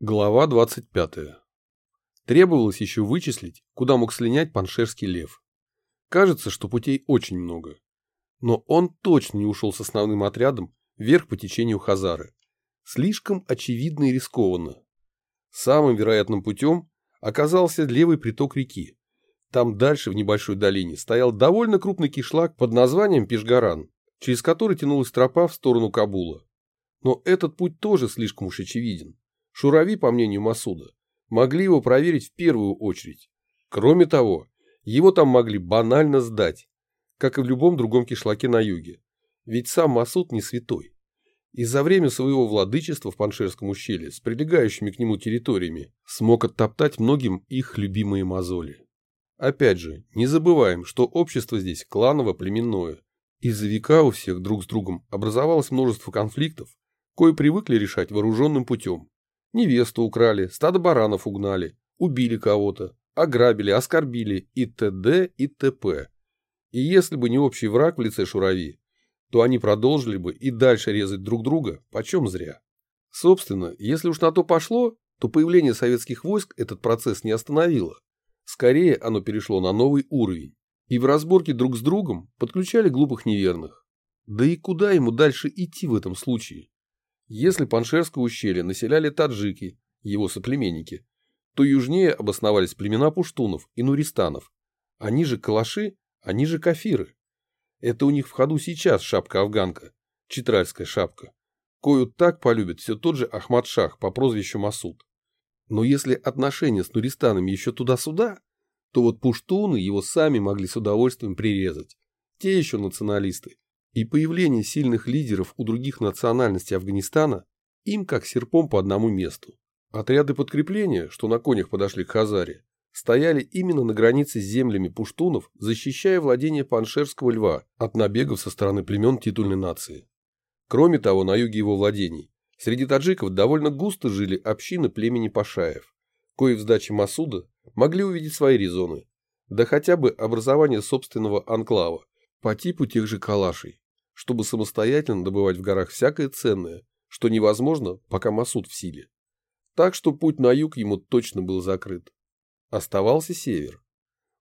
Глава 25. Требовалось еще вычислить, куда мог слинять паншерский лев. Кажется, что путей очень много. Но он точно не ушел с основным отрядом вверх по течению Хазары. Слишком очевидно и рискованно. Самым вероятным путем оказался левый приток реки. Там дальше, в небольшой долине, стоял довольно крупный кишлак под названием Пешгаран, через который тянулась тропа в сторону Кабула. Но этот путь тоже слишком уж очевиден. Шурави, по мнению Масуда, могли его проверить в первую очередь. Кроме того, его там могли банально сдать, как и в любом другом кишлаке на юге. Ведь сам Масуд не святой. И за время своего владычества в Паншерском ущелье с прилегающими к нему территориями смог оттоптать многим их любимые мозоли. Опять же, не забываем, что общество здесь кланово-племенное. Из-за века у всех друг с другом образовалось множество конфликтов, кое привыкли решать вооруженным путем. Невесту украли, стадо баранов угнали, убили кого-то, ограбили, оскорбили и т.д. и т.п. И если бы не общий враг в лице Шурави, то они продолжили бы и дальше резать друг друга, почем зря. Собственно, если уж на то пошло, то появление советских войск этот процесс не остановило. Скорее, оно перешло на новый уровень. И в разборке друг с другом подключали глупых неверных. Да и куда ему дальше идти в этом случае? Если Паншерское ущелье населяли таджики, его соплеменники, то южнее обосновались племена пуштунов и нуристанов. Они же калаши, они же кафиры. Это у них в ходу сейчас шапка-афганка, читральская шапка, кою так полюбит все тот же Ахмад Шах по прозвищу Масуд. Но если отношения с нуристанами еще туда-сюда, то вот пуштуны его сами могли с удовольствием прирезать. Те еще националисты, и появление сильных лидеров у других национальностей Афганистана им как серпом по одному месту. Отряды подкрепления, что на конях подошли к Хазаре, стояли именно на границе с землями пуштунов, защищая владение Паншерского льва от набегов со стороны племен титульной нации. Кроме того, на юге его владений, среди таджиков довольно густо жили общины племени Пашаев, кои в сдаче Масуда могли увидеть свои резоны, да хотя бы образование собственного анклава, по типу тех же калашей, чтобы самостоятельно добывать в горах всякое ценное, что невозможно, пока Масуд в силе. Так что путь на юг ему точно был закрыт. Оставался север.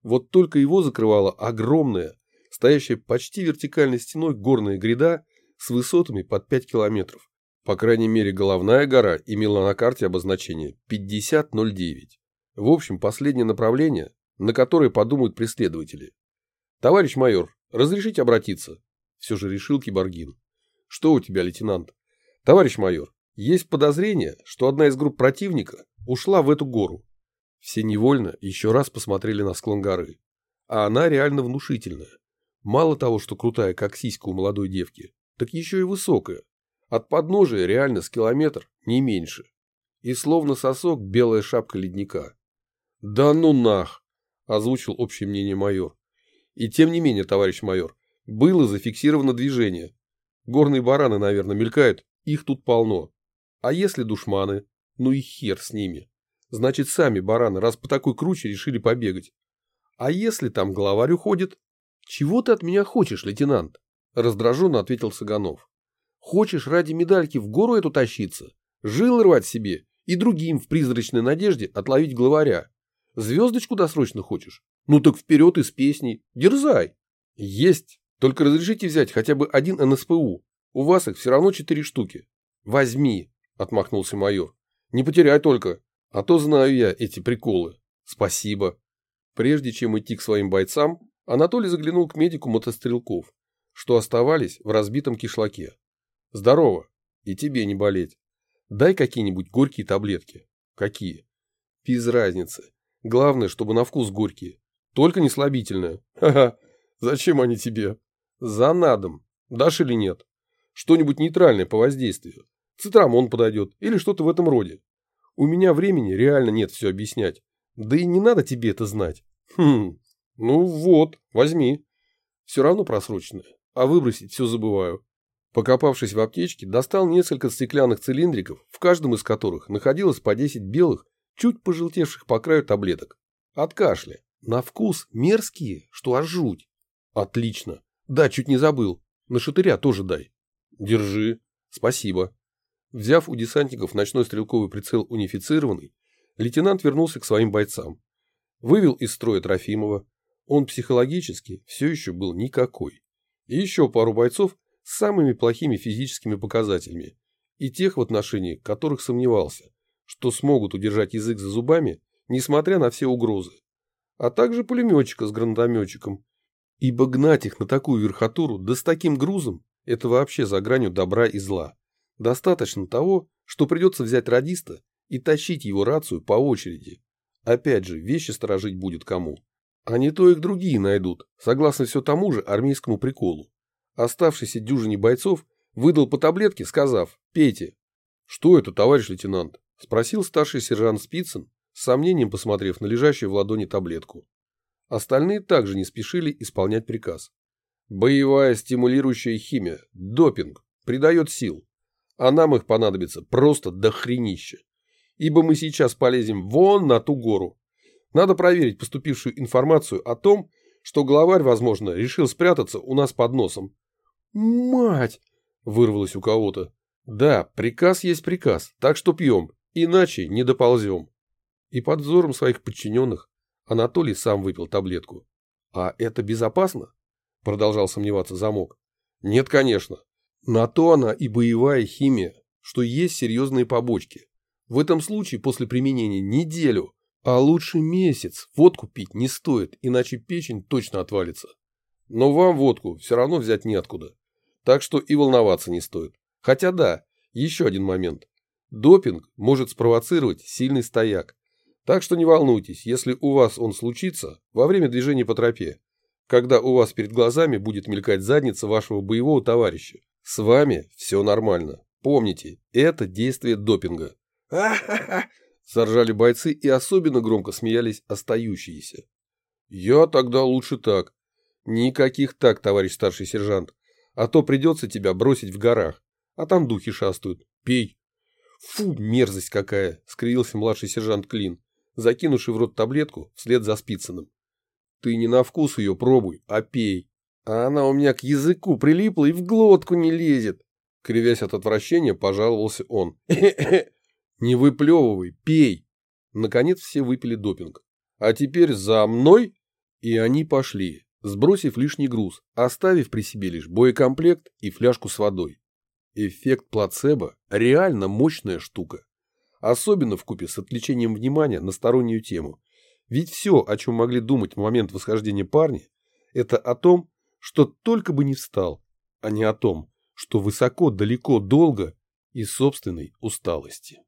Вот только его закрывала огромная, стоящая почти вертикальной стеной горная гряда с высотами под 5 километров. По крайней мере, головная гора имела на карте обозначение 5009. В общем, последнее направление, на которое подумают преследователи. Товарищ майор, Разрешите обратиться? Все же решил Киборгин. Что у тебя, лейтенант? Товарищ майор, есть подозрение, что одна из групп противника ушла в эту гору. Все невольно еще раз посмотрели на склон горы. А она реально внушительная. Мало того, что крутая, как сиська у молодой девки, так еще и высокая. От подножия реально с километр, не меньше. И словно сосок белая шапка ледника. «Да ну нах!» – озвучил общее мнение майор. И тем не менее, товарищ майор, было зафиксировано движение. Горные бараны, наверное, мелькают, их тут полно. А если душманы? Ну и хер с ними. Значит, сами бараны, раз по такой круче, решили побегать. А если там главарь уходит? Чего ты от меня хочешь, лейтенант? Раздраженно ответил Саганов. Хочешь ради медальки в гору эту тащиться? Жил рвать себе и другим в призрачной надежде отловить главаря. Звездочку досрочно хочешь? Ну так вперед из песней. Дерзай. Есть. Только разрешите взять хотя бы один НСПУ. У вас их все равно четыре штуки. Возьми, отмахнулся майор. Не потеряй только. А то знаю я эти приколы. Спасибо. Прежде чем идти к своим бойцам, Анатолий заглянул к медику мотострелков, что оставались в разбитом кишлаке. Здорово. И тебе не болеть. Дай какие-нибудь горькие таблетки. Какие? Без разницы. Главное, чтобы на вкус горькие. Только не слабительное. Ха-ха. Зачем они тебе? За надом. Дашь или нет? Что-нибудь нейтральное по воздействию. Цитрамон подойдет. Или что-то в этом роде. У меня времени реально нет все объяснять. Да и не надо тебе это знать. Хм. Ну вот, возьми. Все равно просроченное. А выбросить все забываю. Покопавшись в аптечке, достал несколько стеклянных цилиндриков, в каждом из которых находилось по 10 белых, чуть пожелтевших по краю таблеток. От кашля. На вкус мерзкие, что аж жуть. Отлично. Да, чуть не забыл. На шатыря тоже дай. Держи. Спасибо. Взяв у десантников ночной стрелковый прицел унифицированный, лейтенант вернулся к своим бойцам. Вывел из строя Трофимова. Он психологически все еще был никакой. И еще пару бойцов с самыми плохими физическими показателями. И тех в отношении которых сомневался, что смогут удержать язык за зубами, несмотря на все угрозы. А также пулеметчика с гранатометчиком. Ибо гнать их на такую верхотуру, да с таким грузом, это вообще за гранью добра и зла. Достаточно того, что придется взять радиста и тащить его рацию по очереди. Опять же, вещи сторожить будет кому. А не то их другие найдут, согласно все тому же армейскому приколу. Оставшийся дюжине бойцов выдал по таблетке, сказав «Пейте». «Что это, товарищ лейтенант?» – спросил старший сержант Спицын, с сомнением посмотрев на лежащую в ладони таблетку. Остальные также не спешили исполнять приказ. Боевая стимулирующая химия, допинг, придает сил а нам их понадобится просто до хренища. Ибо мы сейчас полезем вон на ту гору. Надо проверить поступившую информацию о том, что главарь, возможно, решил спрятаться у нас под носом. «Мать!» – вырвалось у кого-то. «Да, приказ есть приказ, так что пьем, иначе не доползем». И под взором своих подчиненных Анатолий сам выпил таблетку. «А это безопасно?» – продолжал сомневаться замок. «Нет, конечно. На то она и боевая химия, что есть серьезные побочки. В этом случае после применения неделю, а лучше месяц водку пить не стоит, иначе печень точно отвалится. Но вам водку все равно взять неоткуда. Так что и волноваться не стоит. Хотя да, еще один момент. Допинг может спровоцировать сильный стояк. Так что не волнуйтесь, если у вас он случится во время движения по тропе, когда у вас перед глазами будет мелькать задница вашего боевого товарища. С вами все нормально. Помните, это действие допинга. Заржали бойцы и особенно громко смеялись остающиеся. Я тогда лучше так. Никаких так, товарищ старший сержант. А то придется тебя бросить в горах. А там духи шастают. Пей. Фу, мерзость какая, скривился младший сержант Клин, закинувший в рот таблетку вслед за Спицыным. Ты не на вкус ее пробуй, а пей. А она у меня к языку прилипла и в глотку не лезет. Кривясь от отвращения, пожаловался он. Не выплевывай, пей. Наконец все выпили допинг. А теперь за мной. И они пошли, сбросив лишний груз, оставив при себе лишь боекомплект и фляжку с водой. Эффект плацебо – реально мощная штука. Особенно в купе с отвлечением внимания на стороннюю тему. Ведь все, о чем могли думать в момент восхождения парни, это о том, что только бы не встал, а не о том, что высоко, далеко, долго и собственной усталости.